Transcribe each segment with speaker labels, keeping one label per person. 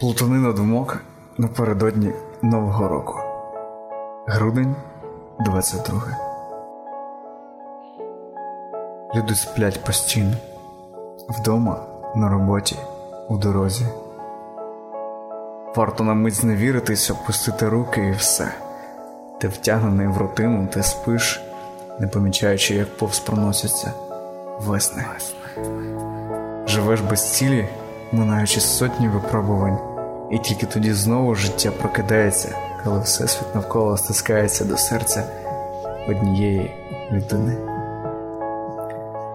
Speaker 1: Плутанина думок напередодні Нового року. Грудень 22. Люди сплять постійно. Вдома, на роботі, у дорозі. Варто на мить зневіритись, опустити руки і все. Ти втягнений в рутину, ти спиш, не помічаючи, як повз проносяться весни. Живеш без цілі, минаючи сотні випробувань, і тільки тоді знову життя прокидається, коли всесвіт навколо стискається до серця однієї людини.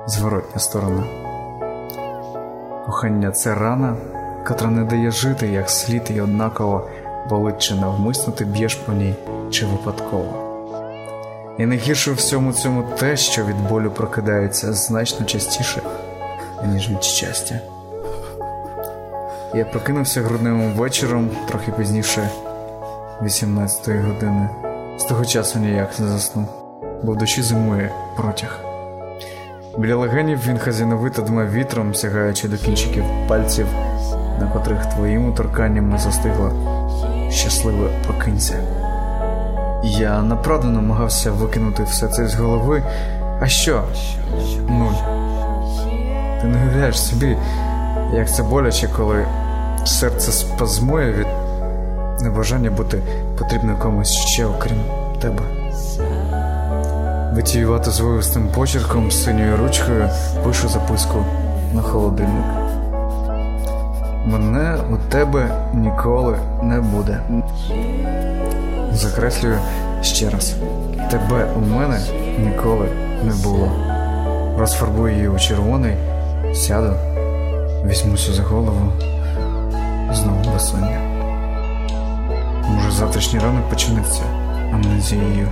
Speaker 1: Зворотня сторона. Кохання це рана, котра не дає жити як слід і однаково болить чи навмисно ти б'єш по ній, чи випадково. І найгірше в всьому цьому те, що від болю прокидається значно частіше, ніж від щастя. Я прокинувся грудневим вечором, трохи пізніше 18-ї години. З того часу ніяк не заснув, бо в душі зимує протяг. Біля легенів він хазяновито дме вітром, сягаючи до кінчиків пальців, на котрих твоїм торканням застигло щасливе прокинься. Я направду намагався викинути все це з голови. А що? Нуль. Ти не уявляєш собі, як це боляче, коли серце спазмує від небажання бути потрібно комусь ще, окрім тебе. Витіювати звивистим почерком синьою ручкою пишу записку на холодильник. Мене у тебе ніколи не буде. Закреслюю ще раз: тебе у мене ніколи не було. Розфарбую її у червоний, сяду, візьмуся за голову, безсоння. Може, завтрашній ранок почнеться амнезією.